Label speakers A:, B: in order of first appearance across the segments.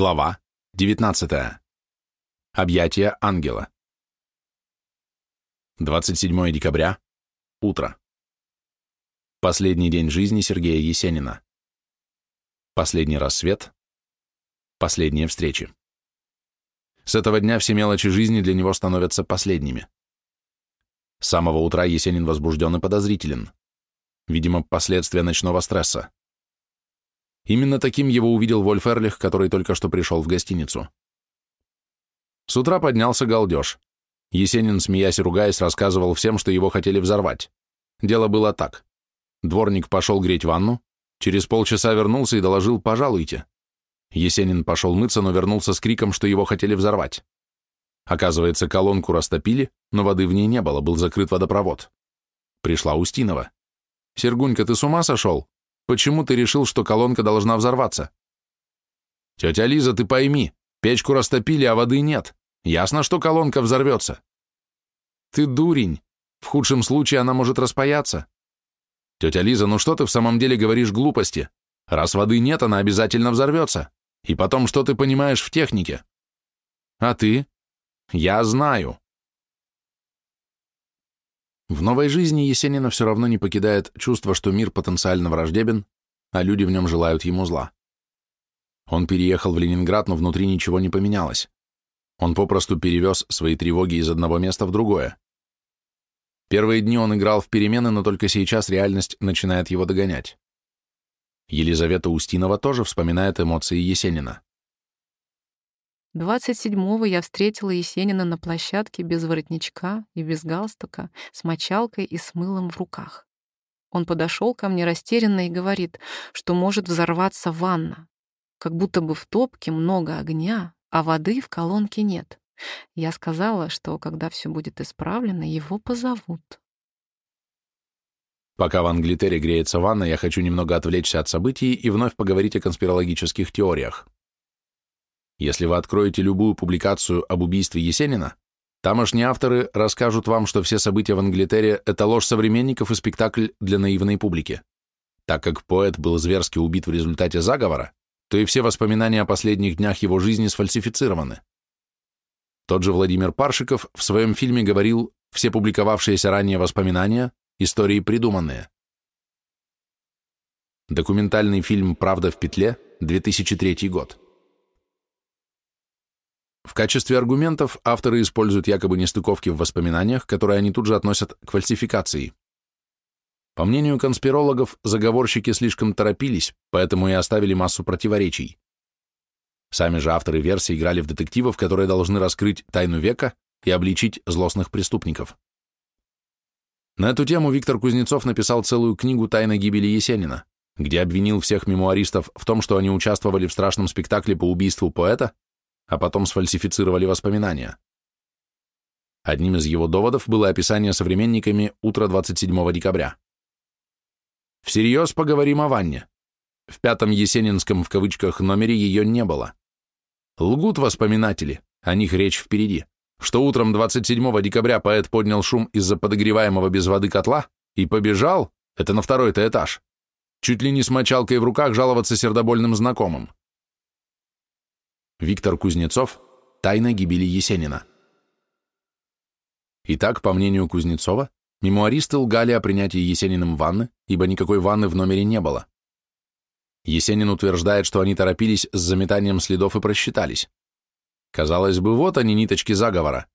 A: Глава 19. Объятие ангела. 27 декабря. Утро. Последний день жизни Сергея Есенина. Последний рассвет. Последние встречи. С этого дня все мелочи жизни для него становятся последними. С самого утра Есенин возбужден и подозрителен. Видимо, последствия ночного стресса. Именно таким его увидел Вольф Эрлих, который только что пришел в гостиницу. С утра поднялся галдеж. Есенин, смеясь и ругаясь, рассказывал всем, что его хотели взорвать. Дело было так. Дворник пошел греть ванну, через полчаса вернулся и доложил «пожалуйте». Есенин пошел мыться, но вернулся с криком, что его хотели взорвать. Оказывается, колонку растопили, но воды в ней не было, был закрыт водопровод. Пришла Устинова. «Сергунька, ты с ума сошел? Почему ты решил, что колонка должна взорваться? Тетя Лиза, ты пойми, печку растопили, а воды нет. Ясно, что колонка взорвется. Ты дурень. В худшем случае она может распаяться. Тетя Лиза, ну что ты в самом деле говоришь глупости? Раз воды нет, она обязательно взорвется. И потом, что ты понимаешь в технике? А ты? Я знаю. В новой жизни Есенина все равно не покидает чувство, что мир потенциально враждебен, а люди в нем желают ему зла. Он переехал в Ленинград, но внутри ничего не поменялось. Он попросту перевез свои тревоги из одного места в другое. Первые дни он играл в перемены, но только сейчас реальность начинает его догонять. Елизавета Устинова тоже вспоминает эмоции Есенина.
B: 27-го я встретила Есенина на площадке без воротничка и без галстука, с мочалкой и с мылом в руках. Он подошел ко мне растерянно и говорит, что может взорваться ванна, как будто бы в топке много огня, а воды в колонке нет. Я сказала, что когда все будет исправлено, его позовут.
A: Пока в Англитере греется ванна, я хочу немного отвлечься от событий и вновь поговорить о конспирологических теориях. Если вы откроете любую публикацию об убийстве Есенина, тамошние авторы расскажут вам, что все события в Англитере – это ложь современников и спектакль для наивной публики. Так как поэт был зверски убит в результате заговора, то и все воспоминания о последних днях его жизни сфальсифицированы. Тот же Владимир Паршиков в своем фильме говорил «все публиковавшиеся ранее воспоминания – истории придуманные». Документальный фильм «Правда в петле», 2003 год. В качестве аргументов авторы используют якобы нестыковки в воспоминаниях, которые они тут же относят к фальсификации. По мнению конспирологов, заговорщики слишком торопились, поэтому и оставили массу противоречий. Сами же авторы версии играли в детективов, которые должны раскрыть тайну века и обличить злостных преступников. На эту тему Виктор Кузнецов написал целую книгу «Тайна гибели Есенина», где обвинил всех мемуаристов в том, что они участвовали в страшном спектакле по убийству поэта, а потом сфальсифицировали воспоминания. Одним из его доводов было описание современниками утра 27 декабря. Всерьез поговорим о ванне. В пятом Есенинском в кавычках номере ее не было. Лгут воспоминатели, о них речь впереди, что утром 27 декабря поэт поднял шум из-за подогреваемого без воды котла и побежал, это на второй-то этаж, чуть ли не с мочалкой в руках жаловаться сердобольным знакомым. Виктор Кузнецов. Тайна гибели Есенина. Итак, по мнению Кузнецова, мемуаристы лгали о принятии Есениным ванны, ибо никакой ванны в номере не было. Есенин утверждает, что они торопились с заметанием следов и просчитались. Казалось бы, вот они, ниточки заговора.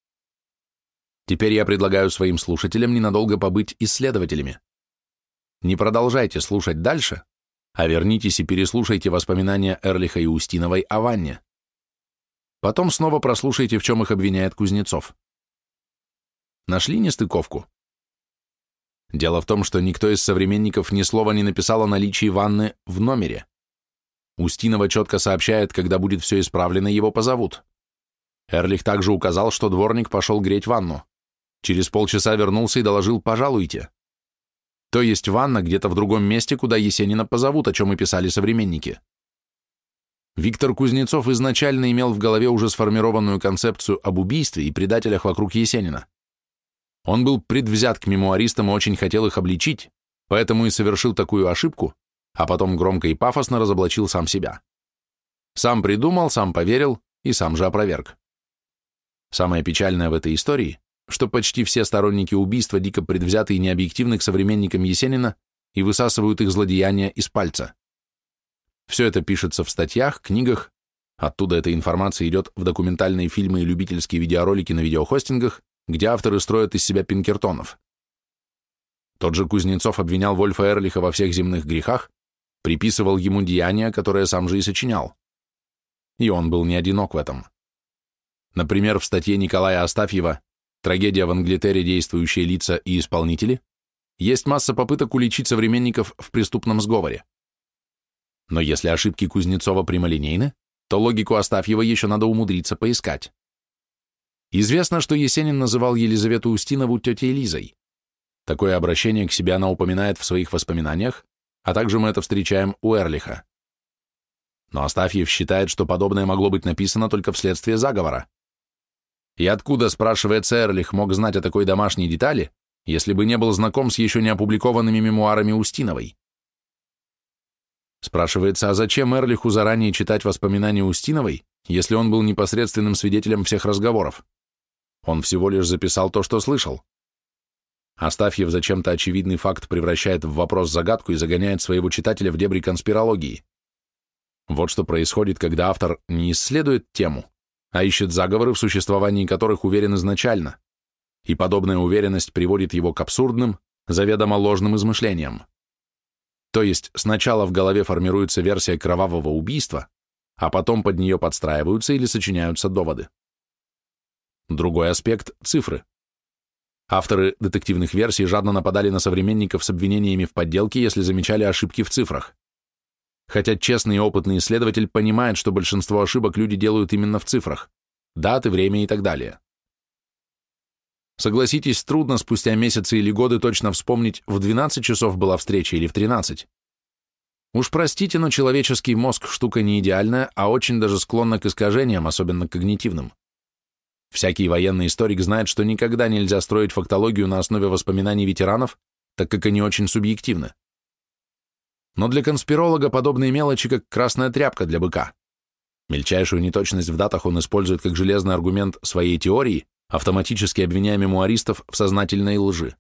A: Теперь я предлагаю своим слушателям ненадолго побыть исследователями. Не продолжайте слушать дальше, а вернитесь и переслушайте воспоминания Эрлиха и Устиновой о ванне. Потом снова прослушайте, в чем их обвиняет Кузнецов. Нашли нестыковку? Дело в том, что никто из современников ни слова не написал о наличии ванны в номере. Устинова четко сообщает, когда будет все исправлено, его позовут. Эрлих также указал, что дворник пошел греть ванну. Через полчаса вернулся и доложил «пожалуйте». То есть ванна где-то в другом месте, куда Есенина позовут, о чем и писали современники. Виктор Кузнецов изначально имел в голове уже сформированную концепцию об убийстве и предателях вокруг Есенина. Он был предвзят к мемуаристам и очень хотел их обличить, поэтому и совершил такую ошибку, а потом громко и пафосно разоблачил сам себя. Сам придумал, сам поверил и сам же опроверг. Самое печальное в этой истории, что почти все сторонники убийства дико предвзяты и необъективны к современникам Есенина и высасывают их злодеяния из пальца. Все это пишется в статьях, книгах, оттуда эта информация идет в документальные фильмы и любительские видеоролики на видеохостингах, где авторы строят из себя пинкертонов. Тот же Кузнецов обвинял Вольфа Эрлиха во всех земных грехах, приписывал ему деяния, которые сам же и сочинял. И он был не одинок в этом. Например, в статье Николая Астафьева «Трагедия в Англитере. Действующие лица и исполнители» есть масса попыток уличить современников в преступном сговоре. Но если ошибки Кузнецова прямолинейны, то логику Астафьева еще надо умудриться поискать. Известно, что Есенин называл Елизавету Устинову тетей Лизой. Такое обращение к себе она упоминает в своих воспоминаниях, а также мы это встречаем у Эрлиха. Но Астафьев считает, что подобное могло быть написано только вследствие заговора. И откуда, спрашивается Эрлих, мог знать о такой домашней детали, если бы не был знаком с еще не опубликованными мемуарами Устиновой? Спрашивается, а зачем Эрлиху заранее читать воспоминания Устиновой, если он был непосредственным свидетелем всех разговоров? Он всего лишь записал то, что слышал. Астафьев зачем-то очевидный факт превращает в вопрос-загадку и загоняет своего читателя в дебри конспирологии. Вот что происходит, когда автор не исследует тему, а ищет заговоры, в существовании которых уверен изначально, и подобная уверенность приводит его к абсурдным, заведомо ложным измышлениям. То есть сначала в голове формируется версия кровавого убийства, а потом под нее подстраиваются или сочиняются доводы. Другой аспект – цифры. Авторы детективных версий жадно нападали на современников с обвинениями в подделке, если замечали ошибки в цифрах. Хотя честный и опытный исследователь понимает, что большинство ошибок люди делают именно в цифрах – даты, время и так далее. Согласитесь, трудно спустя месяцы или годы точно вспомнить, в 12 часов была встреча или в 13. Уж простите, но человеческий мозг – штука не идеальная, а очень даже склонна к искажениям, особенно когнитивным. Всякий военный историк знает, что никогда нельзя строить фактологию на основе воспоминаний ветеранов, так как они очень субъективны. Но для конспиролога подобные мелочи, как красная тряпка для быка. Мельчайшую неточность в датах он использует как железный аргумент своей теории, автоматически обвиняя мемуаристов в сознательной лжи.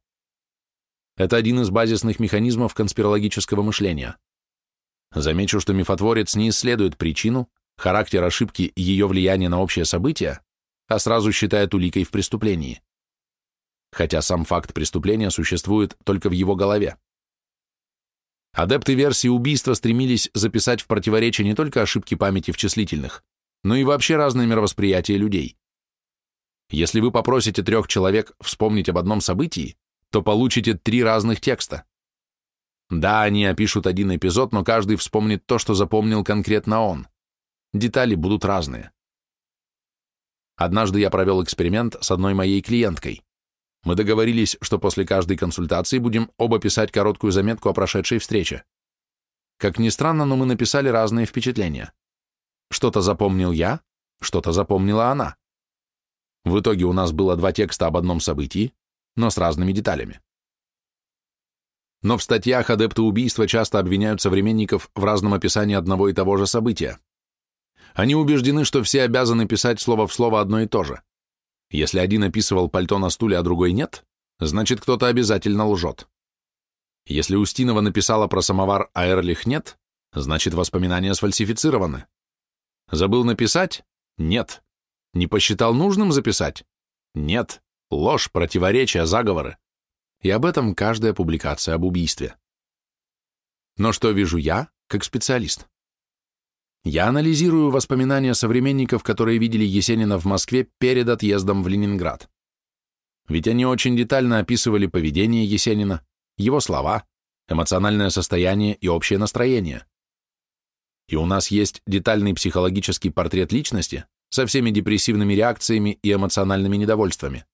A: Это один из базисных механизмов конспирологического мышления. Замечу, что мифотворец не исследует причину, характер ошибки и ее влияние на общее событие, а сразу считает уликой в преступлении. Хотя сам факт преступления существует только в его голове. Адепты версии убийства стремились записать в противоречие не только ошибки памяти в числительных, но и вообще разные мировосприятия людей. Если вы попросите трех человек вспомнить об одном событии, то получите три разных текста. Да, они опишут один эпизод, но каждый вспомнит то, что запомнил конкретно он. Детали будут разные. Однажды я провел эксперимент с одной моей клиенткой. Мы договорились, что после каждой консультации будем оба писать короткую заметку о прошедшей встрече. Как ни странно, но мы написали разные впечатления. Что-то запомнил я, что-то запомнила она. В итоге у нас было два текста об одном событии, но с разными деталями. Но в статьях адепты убийства часто обвиняют современников в разном описании одного и того же события. Они убеждены, что все обязаны писать слово в слово одно и то же. Если один описывал пальто на стуле, а другой нет, значит, кто-то обязательно лжет. Если Устинова написала про самовар, а Эрлих нет, значит, воспоминания сфальсифицированы. Забыл написать? Нет. Не посчитал нужным записать? Нет. Ложь, противоречия, заговоры. И об этом каждая публикация об убийстве. Но что вижу я, как специалист? Я анализирую воспоминания современников, которые видели Есенина в Москве перед отъездом в Ленинград. Ведь они очень детально описывали поведение Есенина, его слова, эмоциональное состояние и общее настроение. И у нас есть детальный психологический портрет личности со всеми депрессивными реакциями и эмоциональными недовольствами.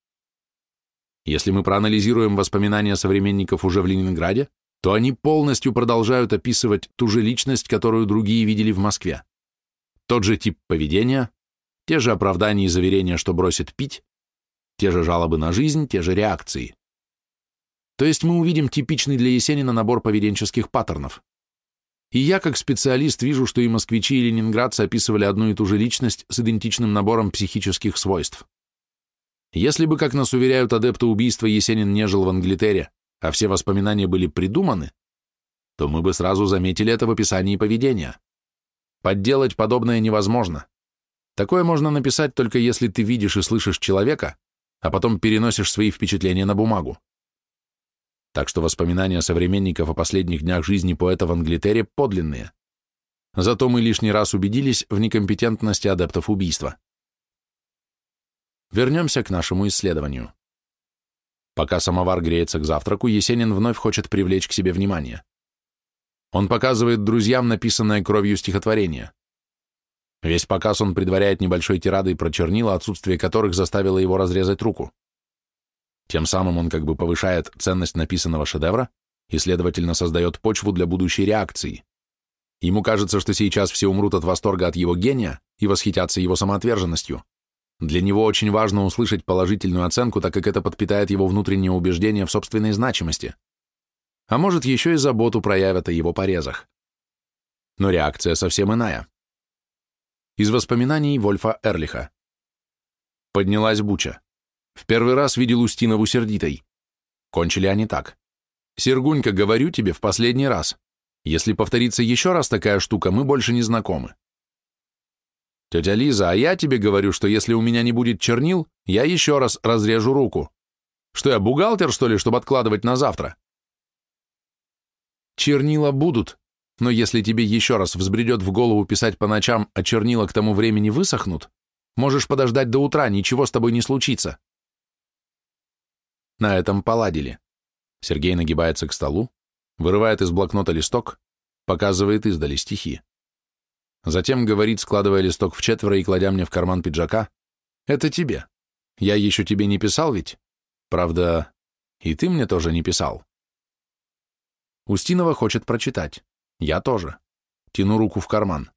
A: Если мы проанализируем воспоминания современников уже в Ленинграде, то они полностью продолжают описывать ту же личность, которую другие видели в Москве. Тот же тип поведения, те же оправдания и заверения, что бросит пить, те же жалобы на жизнь, те же реакции. То есть мы увидим типичный для Есенина набор поведенческих паттернов. И я, как специалист, вижу, что и москвичи, и ленинградцы описывали одну и ту же личность с идентичным набором психических свойств. Если бы, как нас уверяют адепты убийства, Есенин не жил в Англитере, а все воспоминания были придуманы, то мы бы сразу заметили это в описании поведения. Подделать подобное невозможно. Такое можно написать только если ты видишь и слышишь человека, а потом переносишь свои впечатления на бумагу. Так что воспоминания современников о последних днях жизни поэта в Англитере подлинные. Зато мы лишний раз убедились в некомпетентности адептов убийства. Вернемся к нашему исследованию. Пока самовар греется к завтраку, Есенин вновь хочет привлечь к себе внимание. Он показывает друзьям написанное кровью стихотворение. Весь показ он предваряет небольшой тирадой про чернила, отсутствие которых заставило его разрезать руку. Тем самым он как бы повышает ценность написанного шедевра и, следовательно, создает почву для будущей реакции. Ему кажется, что сейчас все умрут от восторга от его гения и восхитятся его самоотверженностью. Для него очень важно услышать положительную оценку, так как это подпитает его внутреннее убеждение в собственной значимости. А может, еще и заботу проявят о его порезах. Но реакция совсем иная. Из воспоминаний Вольфа Эрлиха. Поднялась буча. В первый раз видел Устинову сердитой. Кончили они так. «Сергунька, говорю тебе в последний раз. Если повторится еще раз такая штука, мы больше не знакомы». «Тетя Лиза, а я тебе говорю, что если у меня не будет чернил, я еще раз разрежу руку. Что я, бухгалтер, что ли, чтобы откладывать на завтра?» «Чернила будут, но если тебе еще раз взбредет в голову писать по ночам, а чернила к тому времени высохнут, можешь подождать до утра, ничего с тобой не случится. На этом поладили. Сергей нагибается к столу, вырывает из блокнота листок, показывает издали стихи. Затем говорит, складывая листок в четверо и кладя мне в карман пиджака, «Это тебе. Я еще тебе не писал ведь? Правда, и ты мне тоже не писал». Устинова хочет прочитать. Я тоже. Тяну руку в карман.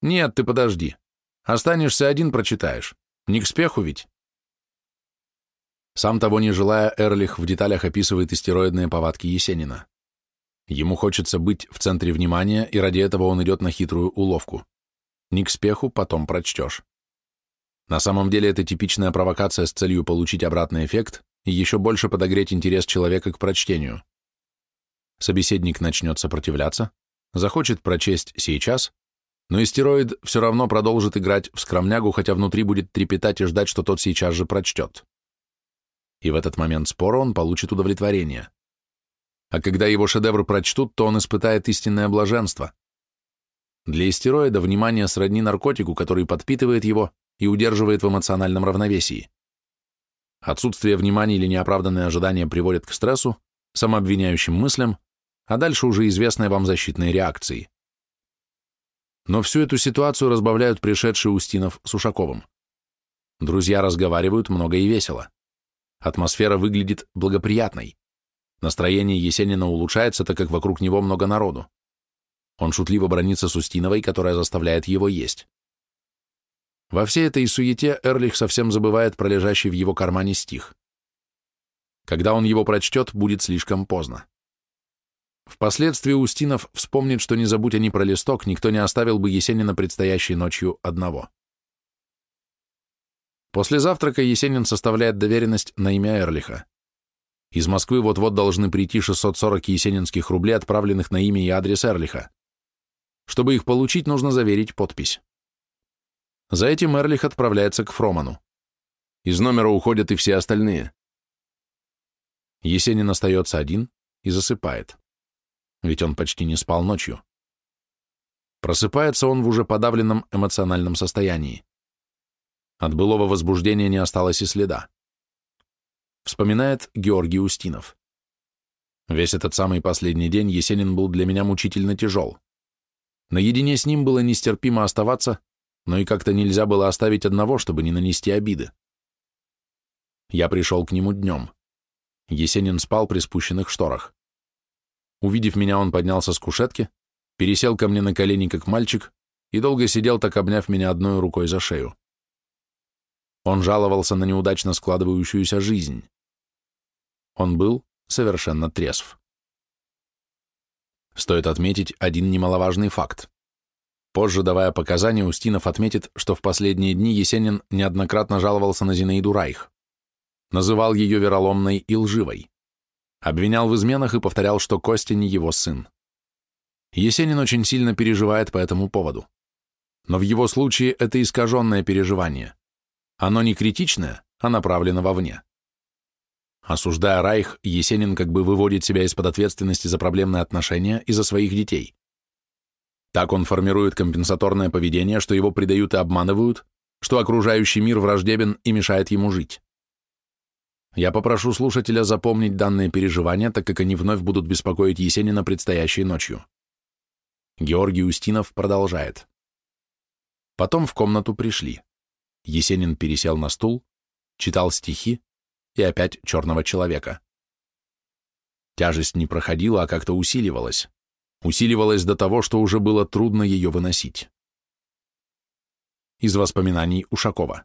A: Нет, ты подожди. Останешься один, прочитаешь. Не к спеху ведь. Сам того не желая, Эрлих в деталях описывает истероидные повадки Есенина. Ему хочется быть в центре внимания, и ради этого он идет на хитрую уловку. Не к спеху, потом прочтешь. На самом деле это типичная провокация с целью получить обратный эффект и еще больше подогреть интерес человека к прочтению. Собеседник начнет сопротивляться, захочет прочесть сейчас, но истероид все равно продолжит играть в скромнягу, хотя внутри будет трепетать и ждать, что тот сейчас же прочтет. И в этот момент спора он получит удовлетворение. А когда его шедевр прочтут, то он испытает истинное блаженство. Для истероида внимание сродни наркотику, который подпитывает его и удерживает в эмоциональном равновесии. Отсутствие внимания или неоправданные ожидания приводят к стрессу, самообвиняющим мыслям, а дальше уже известные вам защитные реакции. Но всю эту ситуацию разбавляют пришедшие Устинов с Ушаковым. Друзья разговаривают много и весело. Атмосфера выглядит благоприятной. Настроение Есенина улучшается, так как вокруг него много народу. Он шутливо бронится с Устиновой, которая заставляет его есть. Во всей этой суете Эрлих совсем забывает про лежащий в его кармане стих. Когда он его прочтет, будет слишком поздно. Впоследствии Устинов вспомнит, что не забудь они про листок, никто не оставил бы Есенина предстоящей ночью одного. После завтрака Есенин составляет доверенность на имя Эрлиха. Из Москвы вот-вот должны прийти 640 есенинских рублей, отправленных на имя и адрес Эрлиха. Чтобы их получить, нужно заверить подпись. За этим Эрлих отправляется к Фроману. Из номера уходят и все остальные. Есенин остается один и засыпает ведь он почти не спал ночью. Просыпается он в уже подавленном эмоциональном состоянии. От былого возбуждения не осталось и следа. Вспоминает Георгий Устинов. Весь этот самый последний день Есенин был для меня мучительно тяжел. Наедине с ним было нестерпимо оставаться, но и как-то нельзя было оставить одного, чтобы не нанести обиды. Я пришел к нему днем. Есенин спал при спущенных шторах. Увидев меня, он поднялся с кушетки, пересел ко мне на колени, как мальчик, и долго сидел, так обняв меня одной рукой за шею. Он жаловался на неудачно складывающуюся жизнь. Он был совершенно трезв. Стоит отметить один немаловажный факт. Позже, давая показания, Устинов отметит, что в последние дни Есенин неоднократно жаловался на Зинаиду Райх. Называл ее вероломной и лживой. Обвинял в изменах и повторял, что Костя не его сын. Есенин очень сильно переживает по этому поводу. Но в его случае это искаженное переживание. Оно не критичное, а направлено вовне. Осуждая Райх, Есенин как бы выводит себя из-под ответственности за проблемные отношения и за своих детей. Так он формирует компенсаторное поведение, что его предают и обманывают, что окружающий мир враждебен и мешает ему жить. Я попрошу слушателя запомнить данные переживания, так как они вновь будут беспокоить Есенина предстоящей ночью. Георгий Устинов продолжает. Потом в комнату пришли. Есенин пересел на стул, читал стихи и опять черного человека. Тяжесть не проходила, а как-то усиливалась усиливалась до того, что уже было трудно ее выносить. Из воспоминаний Ушакова.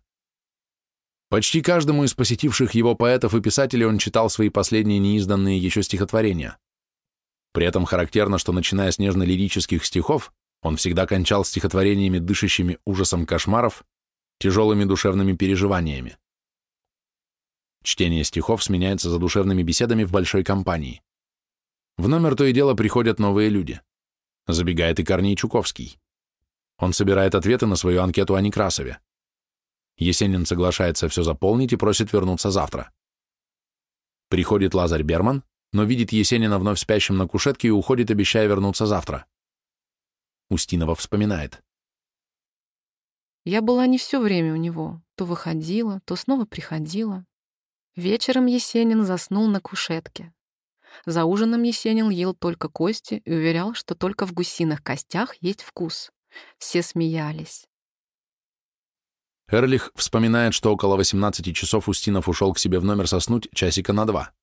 A: Почти каждому из посетивших его поэтов и писателей он читал свои последние неизданные еще стихотворения. При этом характерно, что начиная с нежно-лирических стихов, он всегда кончал стихотворениями, дышащими ужасом кошмаров, тяжелыми душевными переживаниями. Чтение стихов сменяется задушевными беседами в большой компании. В номер то и дело приходят новые люди. Забегает и Корней Чуковский. Он собирает ответы на свою анкету о Некрасове. Есенин соглашается все заполнить и просит вернуться завтра. Приходит Лазарь Берман, но видит Есенина вновь спящим на кушетке и уходит, обещая вернуться завтра. Устинова вспоминает.
B: Я была не все время у него. То выходила, то снова приходила. Вечером Есенин заснул на кушетке. За ужином Есенин ел только кости и уверял, что только в гусиных костях есть вкус. Все смеялись.
A: Эрлих вспоминает, что около 18 часов Устинов ушел к себе в номер соснуть часика на два.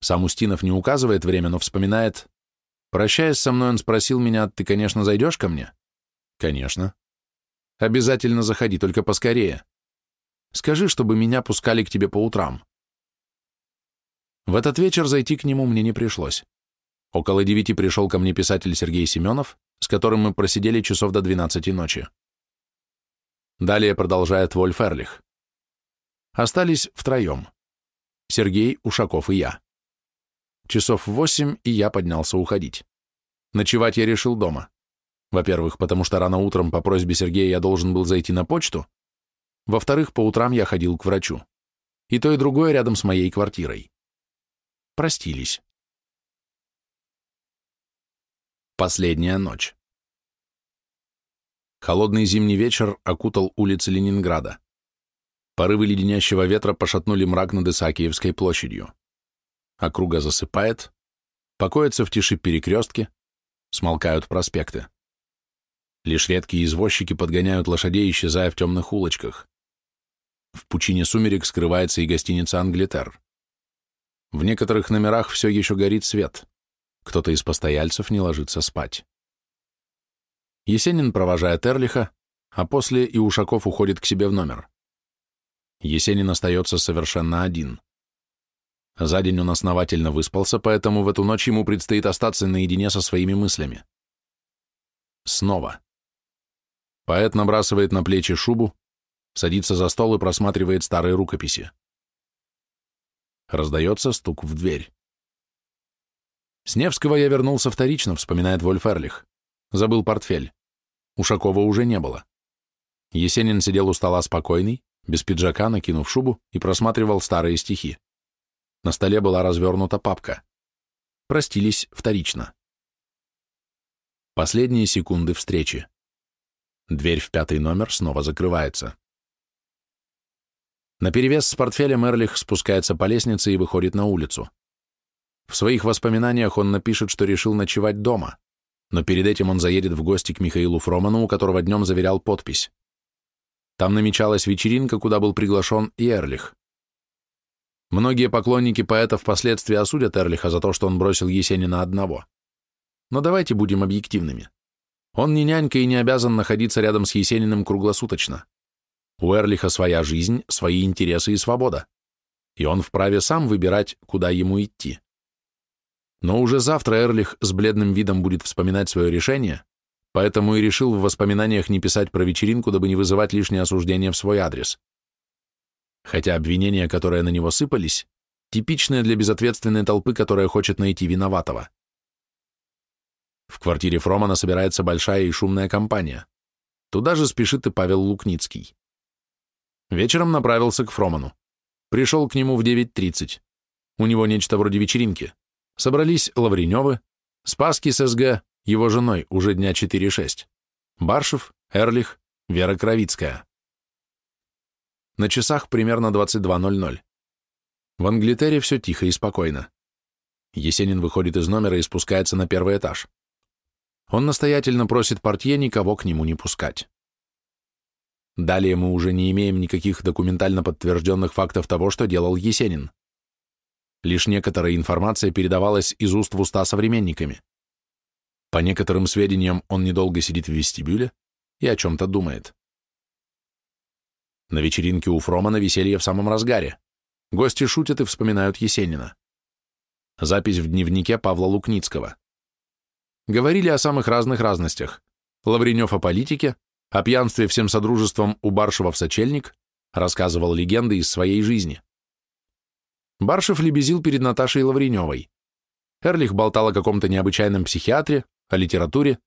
A: Сам Устинов не указывает время, но вспоминает. Прощаясь со мной, он спросил меня, «Ты, конечно, зайдешь ко мне?» «Конечно». «Обязательно заходи, только поскорее. Скажи, чтобы меня пускали к тебе по утрам». В этот вечер зайти к нему мне не пришлось. Около девяти пришел ко мне писатель Сергей Семенов, с которым мы просидели часов до двенадцати ночи. Далее продолжает Вольф Эрлих. Остались втроем. Сергей, Ушаков и я. Часов восемь, и я поднялся уходить. Ночевать я решил дома. Во-первых, потому что рано утром по просьбе Сергея я должен был зайти на почту. Во-вторых, по утрам я ходил к врачу. И то, и другое рядом с моей квартирой простились. Последняя ночь. Холодный зимний вечер окутал улицы Ленинграда. Порывы леденящего ветра пошатнули мрак над Исаакиевской площадью. Округа засыпает, покоятся в тиши перекрестки, смолкают проспекты. Лишь редкие извозчики подгоняют лошадей, исчезая в темных улочках. В пучине сумерек скрывается и гостиница «Англитер». В некоторых номерах все еще горит свет. Кто-то из постояльцев не ложится спать. Есенин провожает Эрлиха, а после и Ушаков уходит к себе в номер. Есенин остается совершенно один. За день он основательно выспался, поэтому в эту ночь ему предстоит остаться наедине со своими мыслями. Снова. Поэт набрасывает на плечи шубу, садится за стол и просматривает старые рукописи. Раздается стук в дверь. С Невского я вернулся вторично, вспоминает Вольф Эрлих. Забыл портфель. Ушакова уже не было. Есенин сидел у стола спокойный, без пиджака, накинув шубу, и просматривал старые стихи. На столе была развернута папка. Простились вторично. Последние секунды встречи. Дверь в пятый номер снова закрывается. Наперевес с портфелем Эрлих спускается по лестнице и выходит на улицу. В своих воспоминаниях он напишет, что решил ночевать дома, но перед этим он заедет в гости к Михаилу Фроману, у которого днем заверял подпись. Там намечалась вечеринка, куда был приглашен и Эрлих. Многие поклонники поэта впоследствии осудят Эрлиха за то, что он бросил Есенина одного. Но давайте будем объективными. Он не нянька и не обязан находиться рядом с Есениным круглосуточно. У Эрлиха своя жизнь, свои интересы и свобода. И он вправе сам выбирать, куда ему идти. Но уже завтра Эрлих с бледным видом будет вспоминать свое решение, поэтому и решил в воспоминаниях не писать про вечеринку, дабы не вызывать лишнее осуждение в свой адрес. Хотя обвинения, которые на него сыпались, типичные для безответственной толпы, которая хочет найти виноватого. В квартире Фромана собирается большая и шумная компания. Туда же спешит и Павел Лукницкий. Вечером направился к Фроману. Пришел к нему в 9.30. У него нечто вроде вечеринки. Собрались Лавреневы, Спаски с СГ, его женой уже дня 4-6, Баршев, Эрлих, Вера Кровицкая. На часах примерно 22.00. В Англитере все тихо и спокойно. Есенин выходит из номера и спускается на первый этаж. Он настоятельно просит портье никого к нему не пускать. Далее мы уже не имеем никаких документально подтвержденных фактов того, что делал Есенин. Лишь некоторая информация передавалась из уст в уста современниками. По некоторым сведениям, он недолго сидит в вестибюле и о чем-то думает. На вечеринке у Фромана веселье в самом разгаре. Гости шутят и вспоминают Есенина. Запись в дневнике Павла Лукницкого. Говорили о самых разных разностях. Лавренев о политике, о пьянстве всем содружеством у Баршева в сочельник рассказывал легенды из своей жизни. Баршев лебезил перед Наташей Лавреневой. Эрлих болтал о каком-то необычайном психиатре, о литературе,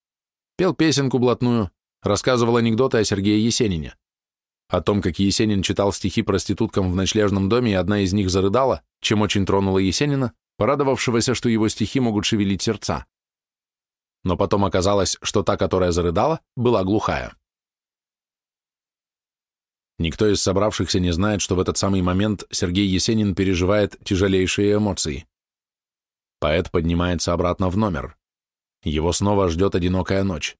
A: пел песенку блатную, рассказывал анекдоты о Сергее Есенине. О том, как Есенин читал стихи проституткам в ночлежном доме, и одна из них зарыдала, чем очень тронула Есенина, порадовавшегося, что его стихи могут шевелить сердца. Но потом оказалось, что та, которая зарыдала, была глухая. Никто из собравшихся не знает, что в этот самый момент Сергей Есенин переживает тяжелейшие эмоции. Поэт поднимается обратно в номер. Его снова ждет одинокая ночь.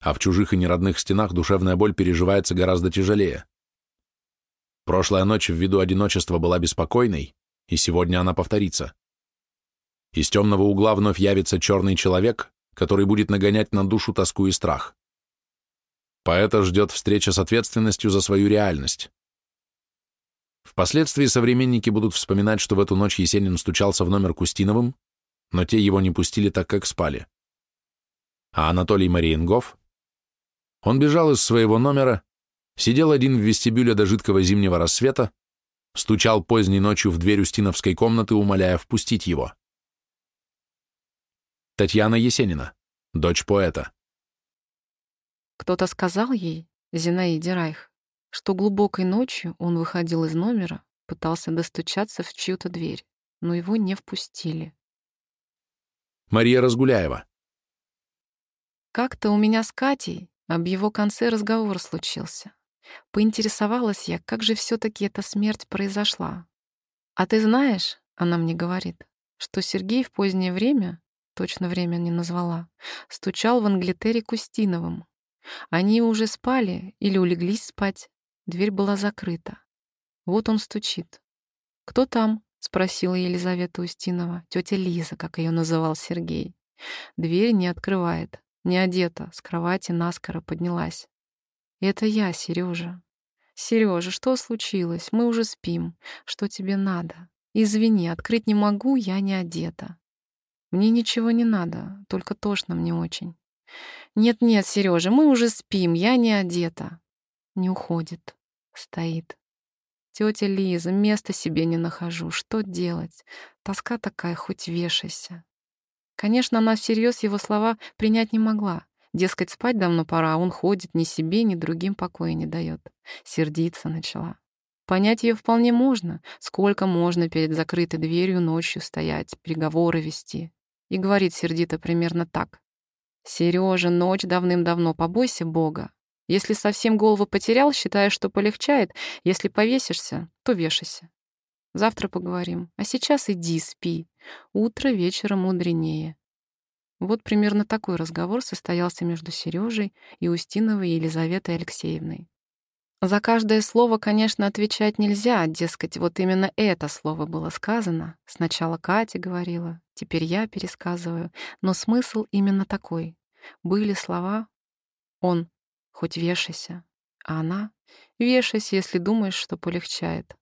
A: А в чужих и неродных стенах душевная боль переживается гораздо тяжелее. Прошлая ночь ввиду одиночества была беспокойной, и сегодня она повторится. Из темного угла вновь явится черный человек, который будет нагонять на душу тоску и страх. Поэта ждет встреча с ответственностью за свою реальность. Впоследствии современники будут вспоминать, что в эту ночь Есенин стучался в номер Кустиновым, но те его не пустили так, как спали. А Анатолий Мариенгоф? Он бежал из своего номера, сидел один в вестибюле до жидкого зимнего рассвета, стучал поздней ночью в дверь Устиновской комнаты, умоляя впустить его. Татьяна Есенина, дочь поэта.
B: Кто-то сказал ей, Зинаиде Райх, что глубокой ночью он выходил из номера, пытался достучаться в чью-то дверь, но его не впустили.
A: Мария Разгуляева.
B: Как-то у меня с Катей об его конце разговор случился. Поинтересовалась я, как же все таки эта смерть произошла. «А ты знаешь, — она мне говорит, — что Сергей в позднее время, точно время не назвала, стучал в Англитере Кустиновым, они уже спали или улеглись спать. Дверь была закрыта. Вот он стучит. «Кто там?» — спросила Елизавета Устинова, тетя Лиза, как ее называл Сергей. Дверь не открывает, не одета, с кровати наскоро поднялась. «Это я, Сережа. Сережа, что случилось? Мы уже спим. Что тебе надо? Извини, открыть не могу, я не одета. Мне ничего не надо, только тошно мне очень. «Нет-нет, Сережа, мы уже спим, я не одета». Не уходит, стоит. Тетя Лиза, места себе не нахожу, что делать? Тоска такая, хоть вешайся. Конечно, она всерьез его слова принять не могла. Дескать, спать давно пора, а он ходит, ни себе, ни другим покоя не дает. Сердиться начала. Понять ее вполне можно. Сколько можно перед закрытой дверью ночью стоять, переговоры вести. И говорит сердито примерно так. Сережа, ночь давным-давно, побойся Бога. Если совсем голову потерял, считаешь, что полегчает. Если повесишься, то вешайся. Завтра поговорим. А сейчас иди, спи. Утро вечера мудренее. Вот примерно такой разговор состоялся между Сережей и Устиновой Елизаветой Алексеевной. За каждое слово, конечно, отвечать нельзя, дескать, вот именно это слово было сказано. Сначала Катя говорила, теперь я пересказываю, но смысл именно такой. Были слова «он, хоть вешайся», а она «вешайся, если думаешь, что полегчает».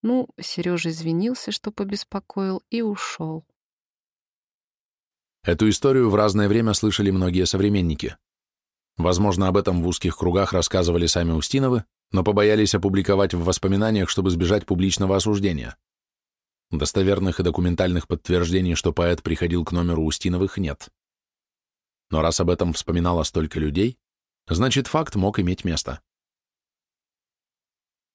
B: Ну, Сережа извинился, что побеспокоил, и ушел.
A: Эту историю в разное время слышали многие современники. Возможно, об этом в узких кругах рассказывали сами Устиновы, но побоялись опубликовать в воспоминаниях, чтобы избежать публичного осуждения. Достоверных и документальных подтверждений, что поэт приходил к номеру Устиновых, нет. Но раз об этом вспоминало столько людей, значит, факт мог иметь место.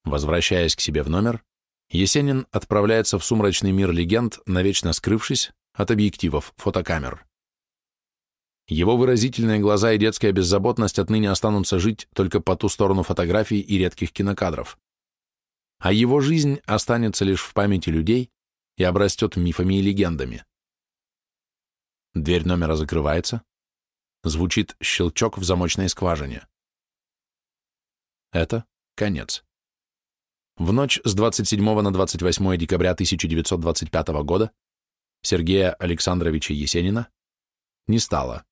A: Возвращаясь к себе в номер, Есенин отправляется в сумрачный мир легенд, навечно скрывшись от объективов фотокамер. Его выразительные глаза и детская беззаботность отныне останутся жить только по ту сторону фотографий и редких кинокадров. А его жизнь останется лишь в памяти людей, и обрастет мифами и легендами. Дверь номера закрывается. Звучит щелчок в замочной скважине. Это конец. В ночь с 27 на 28 декабря 1925 года Сергея Александровича Есенина не стало.